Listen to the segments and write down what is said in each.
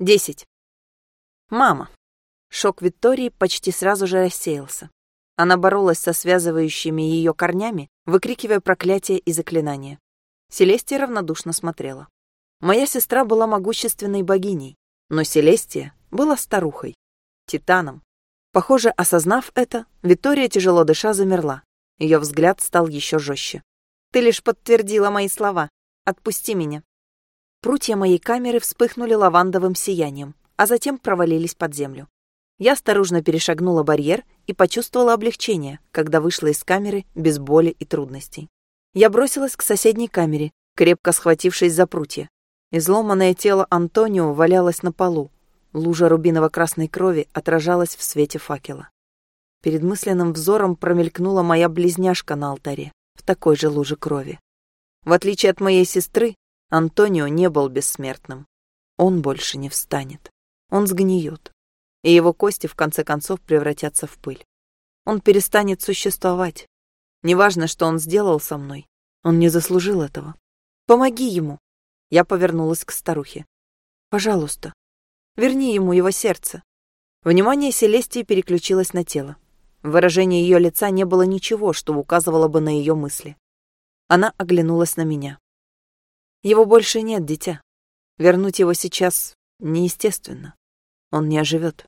Десять. Мама. Шок Виктории почти сразу же рассеялся. Она боролась со связывающими ее корнями, выкрикивая проклятия и заклинания. Селестия равнодушно смотрела. Моя сестра была могущественной богиней, но Селестия была старухой, титаном. Похоже, осознав это, Виктория, тяжело дыша, замерла. Ее взгляд стал еще жестче. «Ты лишь подтвердила мои слова. Отпусти меня». Прутья моей камеры вспыхнули лавандовым сиянием, а затем провалились под землю. Я осторожно перешагнула барьер и почувствовала облегчение, когда вышла из камеры без боли и трудностей. Я бросилась к соседней камере, крепко схватившись за прутья. Изломанное тело Антонио валялось на полу. Лужа рубиново-красной крови отражалась в свете факела. Перед мысленным взором промелькнула моя близняшка на алтаре, в такой же луже крови. В отличие от моей сестры, Антонио не был бессмертным. Он больше не встанет. Он сгниет. И его кости в конце концов превратятся в пыль. Он перестанет существовать. Неважно, что он сделал со мной. Он не заслужил этого. Помоги ему. Я повернулась к старухе. Пожалуйста, верни ему его сердце. Внимание Селестии переключилось на тело. В выражении ее лица не было ничего, что указывало бы на ее мысли. Она оглянулась на меня. Его больше нет, дитя. Вернуть его сейчас неестественно. Он не оживет.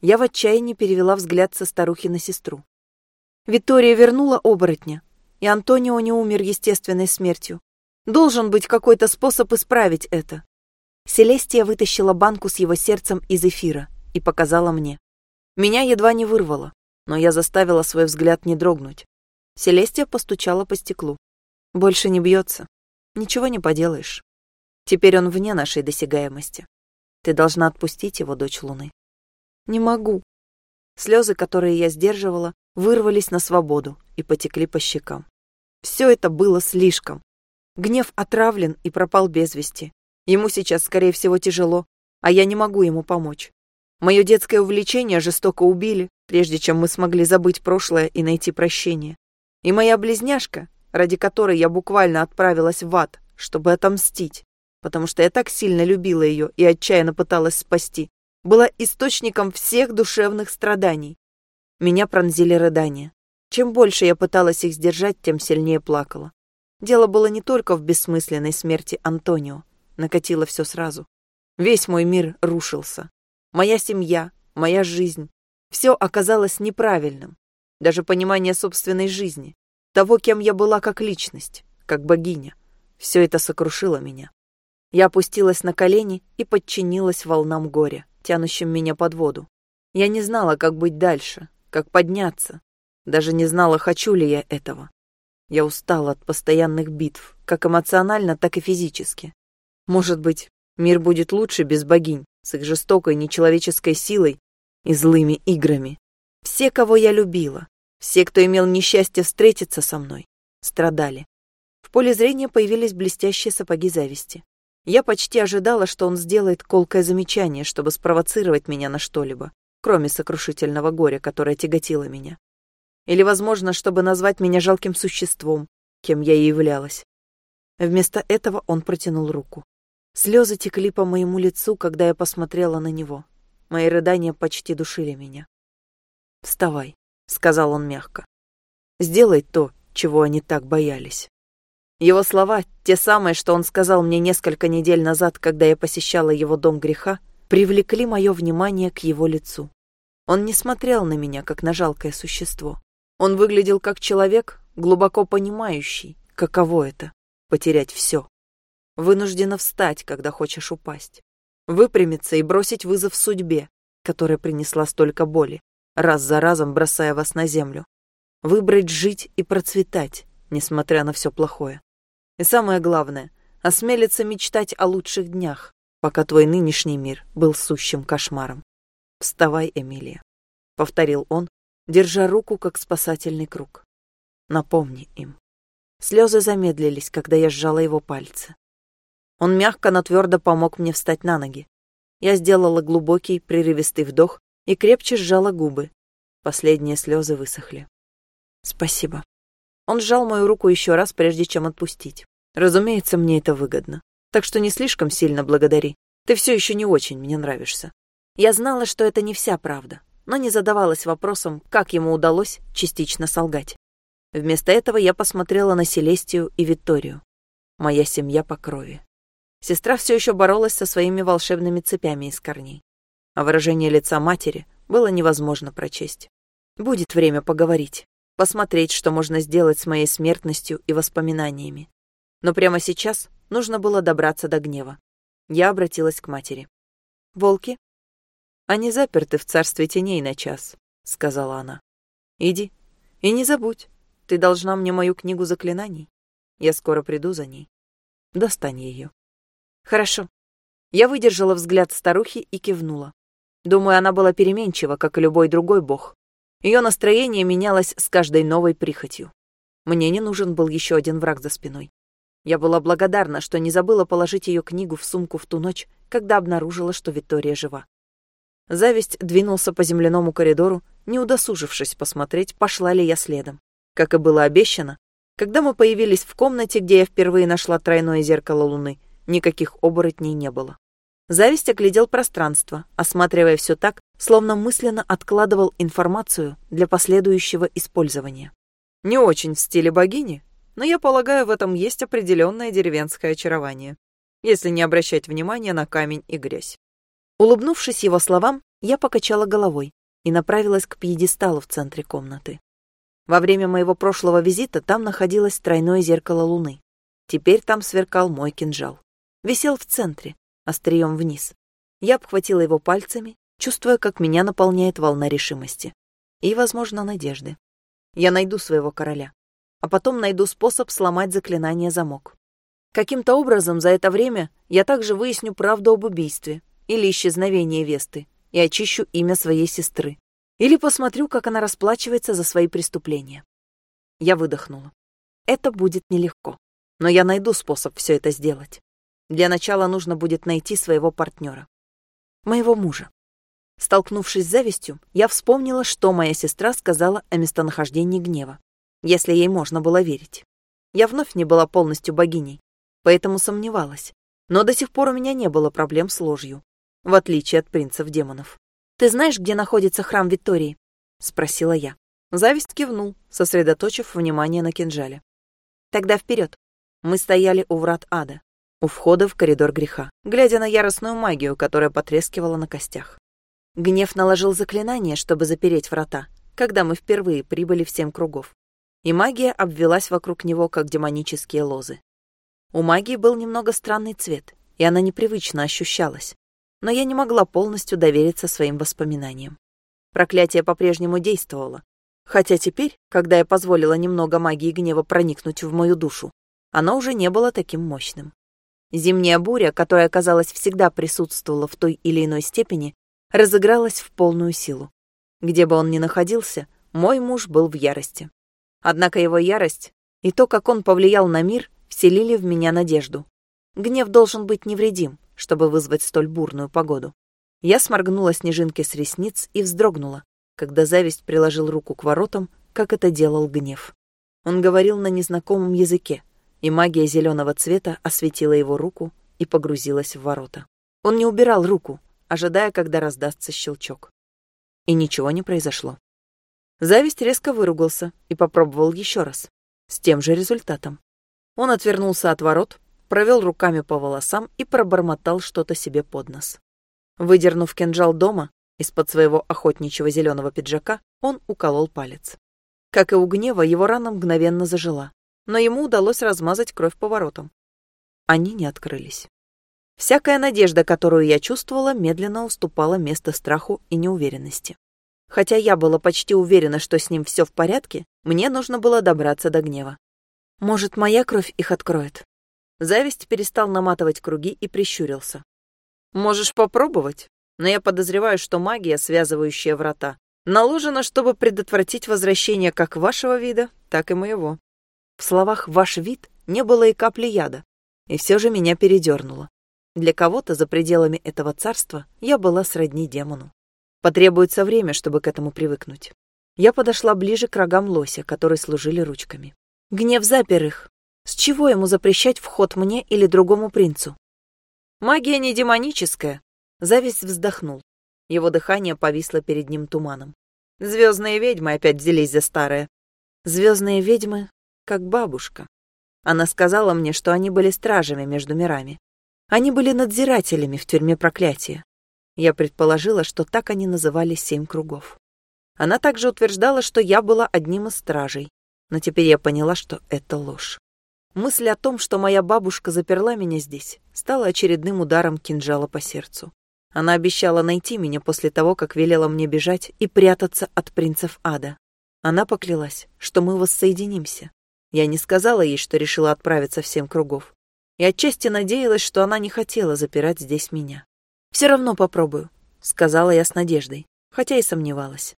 Я в отчаянии перевела взгляд со старухи на сестру. Виктория вернула оборотня, и Антонио не умер естественной смертью. Должен быть какой-то способ исправить это. Селестия вытащила банку с его сердцем из эфира и показала мне. Меня едва не вырвало, но я заставила свой взгляд не дрогнуть. Селестия постучала по стеклу. Больше не бьется. Ничего не поделаешь. Теперь он вне нашей досягаемости. Ты должна отпустить его, дочь Луны. Не могу. Слезы, которые я сдерживала, вырвались на свободу и потекли по щекам. Все это было слишком. Гнев отравлен и пропал без вести. Ему сейчас, скорее всего, тяжело, а я не могу ему помочь. Мое детское увлечение жестоко убили, прежде чем мы смогли забыть прошлое и найти прощение. И моя близняшка, ради которой я буквально отправилась в ад, чтобы отомстить, потому что я так сильно любила ее и отчаянно пыталась спасти, была источником всех душевных страданий. Меня пронзили рыдания. Чем больше я пыталась их сдержать, тем сильнее плакала. Дело было не только в бессмысленной смерти Антонио. Накатило все сразу. Весь мой мир рушился. Моя семья, моя жизнь. Все оказалось неправильным. Даже понимание собственной жизни того, кем я была как личность, как богиня. Все это сокрушило меня. Я опустилась на колени и подчинилась волнам горя, тянущим меня под воду. Я не знала, как быть дальше, как подняться. Даже не знала, хочу ли я этого. Я устала от постоянных битв, как эмоционально, так и физически. Может быть, мир будет лучше без богинь, с их жестокой нечеловеческой силой и злыми играми. Все, кого я любила, все, кто имел несчастье встретиться со мной, страдали. В поле зрения появились блестящие сапоги зависти. Я почти ожидала, что он сделает колкое замечание, чтобы спровоцировать меня на что-либо, кроме сокрушительного горя, которое тяготило меня. Или, возможно, чтобы назвать меня жалким существом, кем я и являлась. Вместо этого он протянул руку. Слезы текли по моему лицу, когда я посмотрела на него. Мои рыдания почти душили меня. «Вставай», — сказал он мягко. «Сделай то, чего они так боялись». Его слова, те самые, что он сказал мне несколько недель назад, когда я посещала его дом греха, привлекли мое внимание к его лицу. Он не смотрел на меня, как на жалкое существо. Он выглядел как человек, глубоко понимающий, каково это — потерять все. Вынужденно встать, когда хочешь упасть. Выпрямиться и бросить вызов судьбе, которая принесла столько боли раз за разом бросая вас на землю. Выбрать жить и процветать, несмотря на все плохое. И самое главное, осмелиться мечтать о лучших днях, пока твой нынешний мир был сущим кошмаром. «Вставай, Эмилия», — повторил он, держа руку как спасательный круг. «Напомни им». Слезы замедлились, когда я сжала его пальцы. Он мягко, но твердо помог мне встать на ноги. Я сделала глубокий, прерывистый вдох и крепче сжала губы. Последние слезы высохли. «Спасибо». Он сжал мою руку еще раз, прежде чем отпустить. «Разумеется, мне это выгодно. Так что не слишком сильно благодари. Ты все еще не очень мне нравишься. Я знала, что это не вся правда, но не задавалась вопросом, как ему удалось частично солгать. Вместо этого я посмотрела на Селестию и Викторию. Моя семья по крови. Сестра все еще боролась со своими волшебными цепями из корней. А выражение лица матери было невозможно прочесть. Будет время поговорить, посмотреть, что можно сделать с моей смертностью и воспоминаниями. Но прямо сейчас нужно было добраться до гнева. Я обратилась к матери. «Волки?» «Они заперты в царстве теней на час», — сказала она. «Иди. И не забудь, ты должна мне мою книгу заклинаний. Я скоро приду за ней. Достань ее». «Хорошо». Я выдержала взгляд старухи и кивнула. Думаю, она была переменчива, как и любой другой бог. Ее настроение менялось с каждой новой прихотью. Мне не нужен был еще один враг за спиной. Я была благодарна, что не забыла положить ее книгу в сумку в ту ночь, когда обнаружила, что Виктория жива. Зависть двинулся по земляному коридору, не удосужившись посмотреть, пошла ли я следом. Как и было обещано, когда мы появились в комнате, где я впервые нашла тройное зеркало луны, никаких оборотней не было. Зависть оглядел пространство, осматривая все так, словно мысленно откладывал информацию для последующего использования. Не очень в стиле богини, но я полагаю, в этом есть определенное деревенское очарование, если не обращать внимания на камень и грязь. Улыбнувшись его словам, я покачала головой и направилась к пьедесталу в центре комнаты. Во время моего прошлого визита там находилось тройное зеркало луны. Теперь там сверкал мой кинжал. Висел в центре, острием вниз. Я обхватила его пальцами, чувствуя, как меня наполняет волна решимости. И, возможно, надежды. Я найду своего короля а потом найду способ сломать заклинание замок. Каким-то образом за это время я также выясню правду об убийстве или исчезновении Весты и очищу имя своей сестры. Или посмотрю, как она расплачивается за свои преступления. Я выдохнула. Это будет нелегко, но я найду способ все это сделать. Для начала нужно будет найти своего партнера. Моего мужа. Столкнувшись с завистью, я вспомнила, что моя сестра сказала о местонахождении гнева если ей можно было верить. Я вновь не была полностью богиней, поэтому сомневалась. Но до сих пор у меня не было проблем с ложью, в отличие от принцев-демонов. «Ты знаешь, где находится храм Виктории?» — спросила я. Зависть кивнул, сосредоточив внимание на кинжале. «Тогда вперед. Мы стояли у врат ада, у входа в коридор греха, глядя на яростную магию, которая потрескивала на костях. Гнев наложил заклинание, чтобы запереть врата, когда мы впервые прибыли в семь кругов и магия обвелась вокруг него, как демонические лозы. У магии был немного странный цвет, и она непривычно ощущалась, но я не могла полностью довериться своим воспоминаниям. Проклятие по-прежнему действовало, хотя теперь, когда я позволила немного магии гнева проникнуть в мою душу, оно уже не было таким мощным. Зимняя буря, которая, казалось, всегда присутствовала в той или иной степени, разыгралась в полную силу. Где бы он ни находился, мой муж был в ярости. Однако его ярость и то, как он повлиял на мир, вселили в меня надежду. Гнев должен быть невредим, чтобы вызвать столь бурную погоду. Я сморгнула снежинки с ресниц и вздрогнула, когда зависть приложил руку к воротам, как это делал гнев. Он говорил на незнакомом языке, и магия зеленого цвета осветила его руку и погрузилась в ворота. Он не убирал руку, ожидая, когда раздастся щелчок. И ничего не произошло. Зависть резко выругался и попробовал еще раз. С тем же результатом. Он отвернулся от ворот, провел руками по волосам и пробормотал что-то себе под нос. Выдернув кинжал дома из-под своего охотничьего зеленого пиджака, он уколол палец. Как и у гнева, его рана мгновенно зажила, но ему удалось размазать кровь по воротам. Они не открылись. Всякая надежда, которую я чувствовала, медленно уступала место страху и неуверенности. Хотя я была почти уверена, что с ним все в порядке, мне нужно было добраться до гнева. Может, моя кровь их откроет? Зависть перестал наматывать круги и прищурился. Можешь попробовать, но я подозреваю, что магия, связывающая врата, наложена, чтобы предотвратить возвращение как вашего вида, так и моего. В словах «ваш вид» не было и капли яда, и все же меня передернуло. Для кого-то за пределами этого царства я была сродни демону. Потребуется время, чтобы к этому привыкнуть. Я подошла ближе к рогам лося, которые служили ручками. Гнев запер их. С чего ему запрещать вход мне или другому принцу? Магия не демоническая. Зависть вздохнул. Его дыхание повисло перед ним туманом. Звездные ведьмы опять взялись за старое. Звездные ведьмы, как бабушка. Она сказала мне, что они были стражами между мирами. Они были надзирателями в тюрьме проклятия. Я предположила, что так они называли семь кругов. Она также утверждала, что я была одним из стражей, но теперь я поняла, что это ложь. Мысль о том, что моя бабушка заперла меня здесь, стала очередным ударом кинжала по сердцу. Она обещала найти меня после того, как велела мне бежать и прятаться от принцев ада. Она поклялась, что мы воссоединимся. Я не сказала ей, что решила отправиться в семь кругов и отчасти надеялась, что она не хотела запирать здесь меня. «Все равно попробую», — сказала я с надеждой, хотя и сомневалась.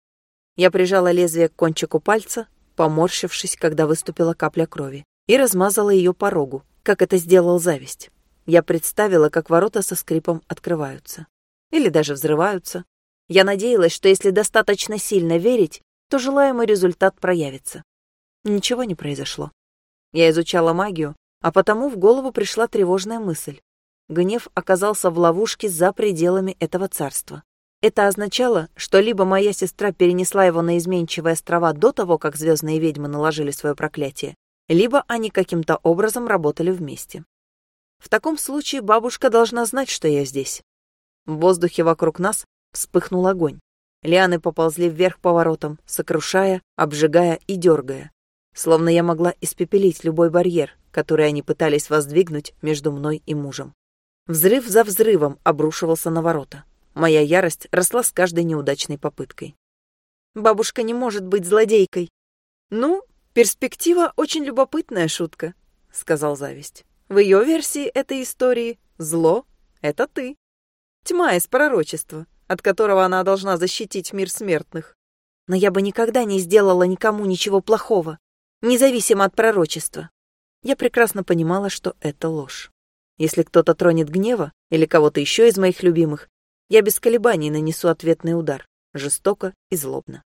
Я прижала лезвие к кончику пальца, поморщившись, когда выступила капля крови, и размазала ее по рогу, как это сделал зависть. Я представила, как ворота со скрипом открываются. Или даже взрываются. Я надеялась, что если достаточно сильно верить, то желаемый результат проявится. Ничего не произошло. Я изучала магию, а потому в голову пришла тревожная мысль. Гнев оказался в ловушке за пределами этого царства. Это означало, что либо моя сестра перенесла его на изменчивые острова до того, как звездные ведьмы наложили свое проклятие, либо они каким-то образом работали вместе. В таком случае бабушка должна знать, что я здесь. В воздухе вокруг нас вспыхнул огонь. Лианы поползли вверх поворотом, сокрушая, обжигая и дергая. Словно я могла испепелить любой барьер, который они пытались воздвигнуть между мной и мужем. Взрыв за взрывом обрушивался на ворота. Моя ярость росла с каждой неудачной попыткой. Бабушка не может быть злодейкой. Ну, перспектива очень любопытная шутка, сказал зависть. В ее версии этой истории зло — это ты. Тьма из пророчества, от которого она должна защитить мир смертных. Но я бы никогда не сделала никому ничего плохого, независимо от пророчества. Я прекрасно понимала, что это ложь. Если кто-то тронет гнева или кого-то еще из моих любимых, я без колебаний нанесу ответный удар, жестоко и злобно.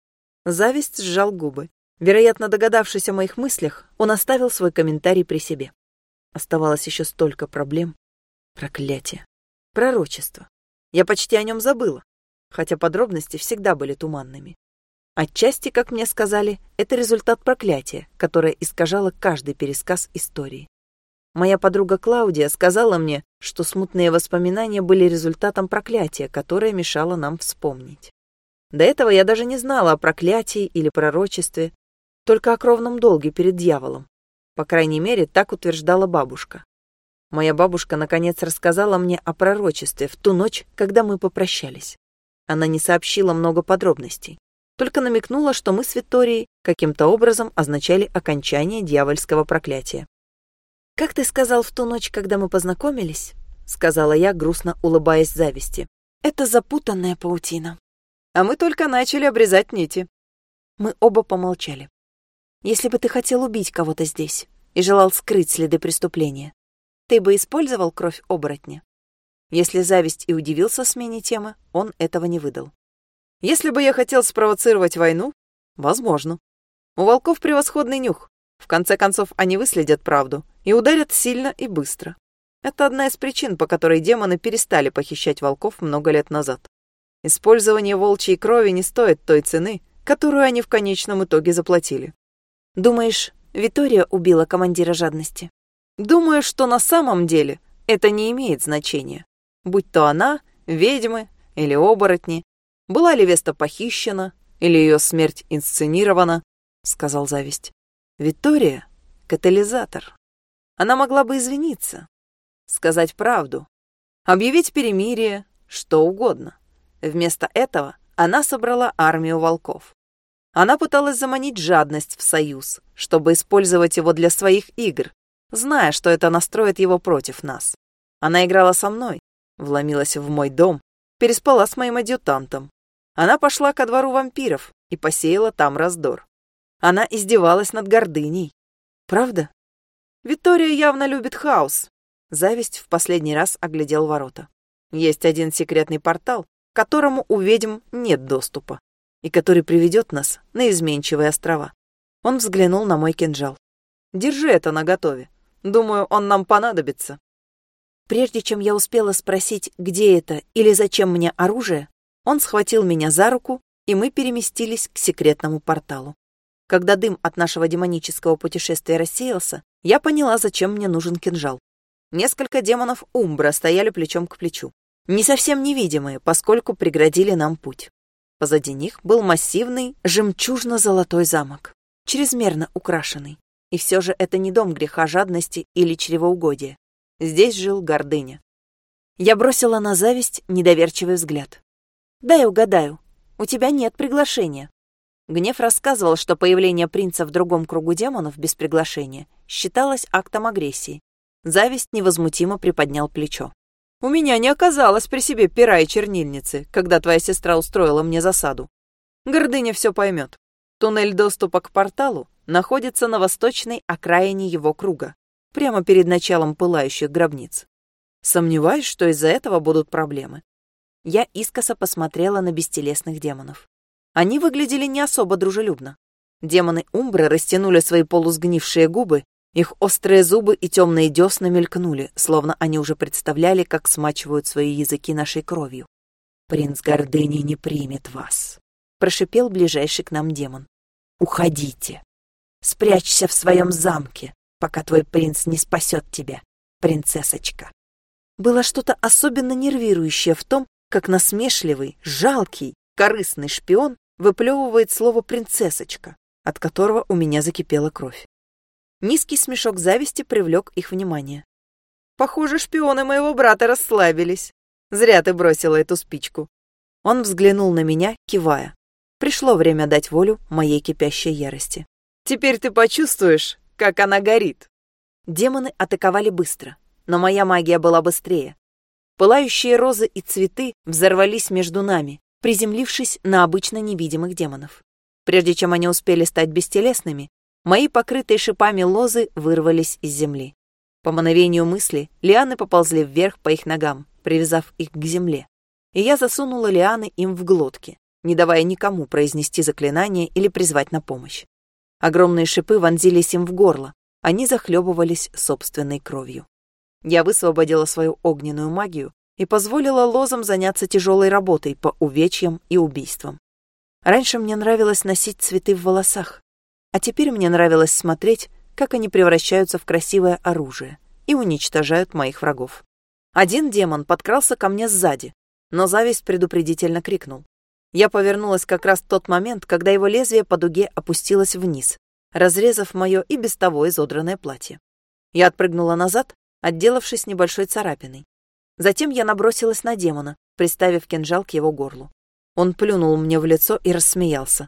Зависть сжал губы. Вероятно, догадавшись о моих мыслях, он оставил свой комментарий при себе. Оставалось еще столько проблем. Проклятие. Пророчество. Я почти о нем забыла, хотя подробности всегда были туманными. Отчасти, как мне сказали, это результат проклятия, которое искажало каждый пересказ истории. Моя подруга Клаудия сказала мне, что смутные воспоминания были результатом проклятия, которое мешало нам вспомнить. До этого я даже не знала о проклятии или пророчестве, только о кровном долге перед дьяволом. По крайней мере, так утверждала бабушка. Моя бабушка наконец рассказала мне о пророчестве в ту ночь, когда мы попрощались. Она не сообщила много подробностей только намекнула, что мы с Викторией каким-то образом означали окончание дьявольского проклятия. «Как ты сказал в ту ночь, когда мы познакомились?» — сказала я, грустно улыбаясь зависти. «Это запутанная паутина. А мы только начали обрезать нити». Мы оба помолчали. «Если бы ты хотел убить кого-то здесь и желал скрыть следы преступления, ты бы использовал кровь оборотня?» Если зависть и удивился смене темы, он этого не выдал. Если бы я хотел спровоцировать войну, возможно. У волков превосходный нюх. В конце концов, они выследят правду и ударят сильно и быстро. Это одна из причин, по которой демоны перестали похищать волков много лет назад. Использование волчьей крови не стоит той цены, которую они в конечном итоге заплатили. Думаешь, Витория убила командира жадности? Думаю, что на самом деле это не имеет значения. Будь то она, ведьмы или оборотни, была ли Веста похищена или ее смерть инсценирована, сказал зависть. Виктория — катализатор. Она могла бы извиниться, сказать правду, объявить перемирие, что угодно. Вместо этого она собрала армию волков. Она пыталась заманить жадность в союз, чтобы использовать его для своих игр, зная, что это настроит его против нас. Она играла со мной, вломилась в мой дом, переспала с моим адъютантом, она пошла ко двору вампиров и посеяла там раздор. Она издевалась над гордыней. Правда? Виктория явно любит хаос. Зависть в последний раз оглядел ворота. Есть один секретный портал, к которому у ведьм нет доступа, и который приведет нас на изменчивые острова. Он взглянул на мой кинжал. Держи это наготове. Думаю, он нам понадобится. Прежде чем я успела спросить, где это или зачем мне оружие, он схватил меня за руку, и мы переместились к секретному порталу. Когда дым от нашего демонического путешествия рассеялся, я поняла, зачем мне нужен кинжал. Несколько демонов Умбра стояли плечом к плечу. Не совсем невидимые, поскольку преградили нам путь. Позади них был массивный жемчужно-золотой замок, чрезмерно украшенный. И все же это не дом греха жадности или чревоугодия. Здесь жил гордыня. Я бросила на зависть недоверчивый взгляд. «Дай угадаю, у тебя нет приглашения». Гнев рассказывал, что появление принца в другом кругу демонов без приглашения считалось актом агрессии. Зависть невозмутимо приподнял плечо. «У меня не оказалось при себе пера и чернильницы, когда твоя сестра устроила мне засаду. Гордыня все поймет. Туннель доступа к порталу находится на восточной окраине его круга, прямо перед началом пылающих гробниц. Сомневаюсь, что из-за этого будут проблемы. Я искоса посмотрела на бестелесных демонов. Они выглядели не особо дружелюбно. Демоны Умбры растянули свои полусгнившие губы, их острые зубы и темные десна мелькнули, словно они уже представляли, как смачивают свои языки нашей кровью. «Принц гордыни не примет вас», — прошипел ближайший к нам демон. «Уходите. Спрячься в своем замке, пока твой принц не спасет тебя, принцессочка». Было что-то особенно нервирующее в том, как насмешливый, жалкий, корыстный шпион выплевывает слово «принцессочка», от которого у меня закипела кровь. Низкий смешок зависти привлек их внимание. «Похоже, шпионы моего брата расслабились. Зря ты бросила эту спичку». Он взглянул на меня, кивая. Пришло время дать волю моей кипящей ярости. «Теперь ты почувствуешь, как она горит». Демоны атаковали быстро, но моя магия была быстрее. Пылающие розы и цветы взорвались между нами, приземлившись на обычно невидимых демонов. Прежде чем они успели стать бестелесными, мои покрытые шипами лозы вырвались из земли. По мановению мысли лианы поползли вверх по их ногам, привязав их к земле. И я засунула лианы им в глотки, не давая никому произнести заклинание или призвать на помощь. Огромные шипы вонзились им в горло, они захлебывались собственной кровью. Я высвободила свою огненную магию и позволила лозам заняться тяжелой работой по увечьям и убийствам. Раньше мне нравилось носить цветы в волосах, а теперь мне нравилось смотреть, как они превращаются в красивое оружие и уничтожают моих врагов. Один демон подкрался ко мне сзади, но зависть предупредительно крикнул. Я повернулась как раз в тот момент, когда его лезвие по дуге опустилось вниз, разрезав мое и без того изодранное платье. Я отпрыгнула назад отделавшись небольшой царапиной. Затем я набросилась на демона, приставив кинжал к его горлу. Он плюнул мне в лицо и рассмеялся.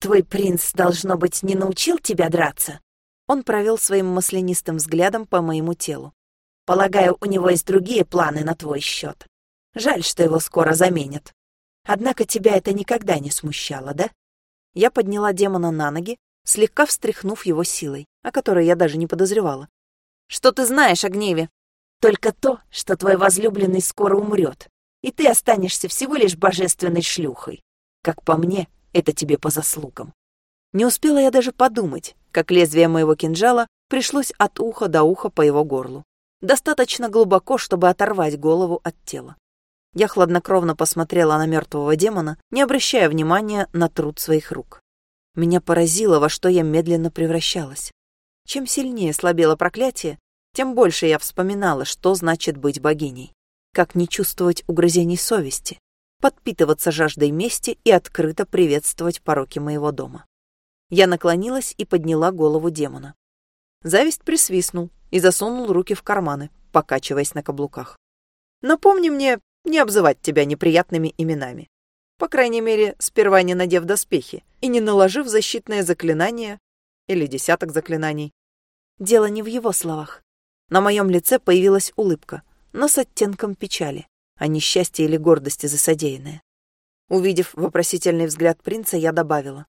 «Твой принц, должно быть, не научил тебя драться?» Он провел своим маслянистым взглядом по моему телу. «Полагаю, у него есть другие планы на твой счет. Жаль, что его скоро заменят. Однако тебя это никогда не смущало, да?» Я подняла демона на ноги, слегка встряхнув его силой, о которой я даже не подозревала. Что ты знаешь о гневе? Только то, что твой возлюбленный скоро умрет, и ты останешься всего лишь божественной шлюхой. Как по мне, это тебе по заслугам. Не успела я даже подумать, как лезвие моего кинжала пришлось от уха до уха по его горлу. Достаточно глубоко, чтобы оторвать голову от тела. Я хладнокровно посмотрела на мертвого демона, не обращая внимания на труд своих рук. Меня поразило, во что я медленно превращалась. Чем сильнее слабело проклятие, тем больше я вспоминала, что значит быть богиней. Как не чувствовать угрызений совести, подпитываться жаждой мести и открыто приветствовать пороки моего дома. Я наклонилась и подняла голову демона. Зависть присвистнул и засунул руки в карманы, покачиваясь на каблуках. «Напомни мне не обзывать тебя неприятными именами. По крайней мере, сперва не надев доспехи и не наложив защитное заклинание или десяток заклинаний. Дело не в его словах. На моем лице появилась улыбка, но с оттенком печали, а не счастья или гордости за содеянное. Увидев вопросительный взгляд принца, я добавила.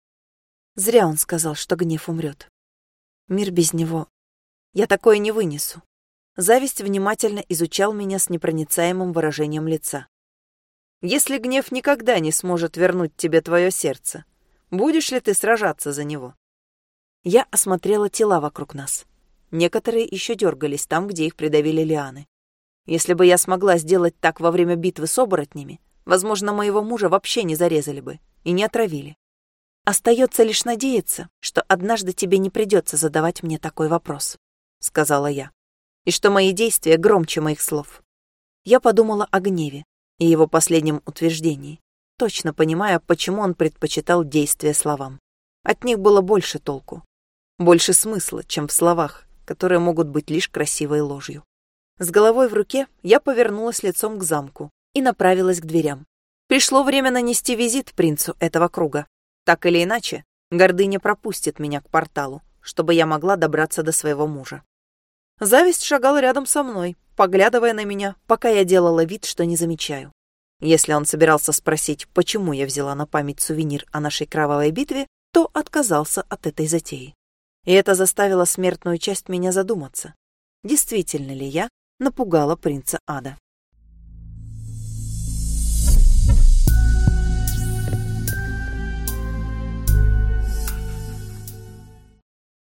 Зря он сказал, что гнев умрет. Мир без него. Я такое не вынесу. Зависть внимательно изучал меня с непроницаемым выражением лица. Если гнев никогда не сможет вернуть тебе твое сердце, будешь ли ты сражаться за него? Я осмотрела тела вокруг нас. Некоторые еще дергались там, где их придавили лианы. Если бы я смогла сделать так во время битвы с оборотнями, возможно, моего мужа вообще не зарезали бы и не отравили. Остается лишь надеяться, что однажды тебе не придется задавать мне такой вопрос, сказала я, и что мои действия громче моих слов. Я подумала о гневе и его последнем утверждении, точно понимая, почему он предпочитал действия словам. От них было больше толку, больше смысла, чем в словах, которые могут быть лишь красивой ложью. С головой в руке я повернулась лицом к замку и направилась к дверям. Пришло время нанести визит принцу этого круга. Так или иначе, гордыня пропустит меня к порталу, чтобы я могла добраться до своего мужа. Зависть шагал рядом со мной, поглядывая на меня, пока я делала вид, что не замечаю. Если он собирался спросить, почему я взяла на память сувенир о нашей кровавой битве, то отказался от этой затеи. И это заставило смертную часть меня задуматься, действительно ли я напугала принца ада.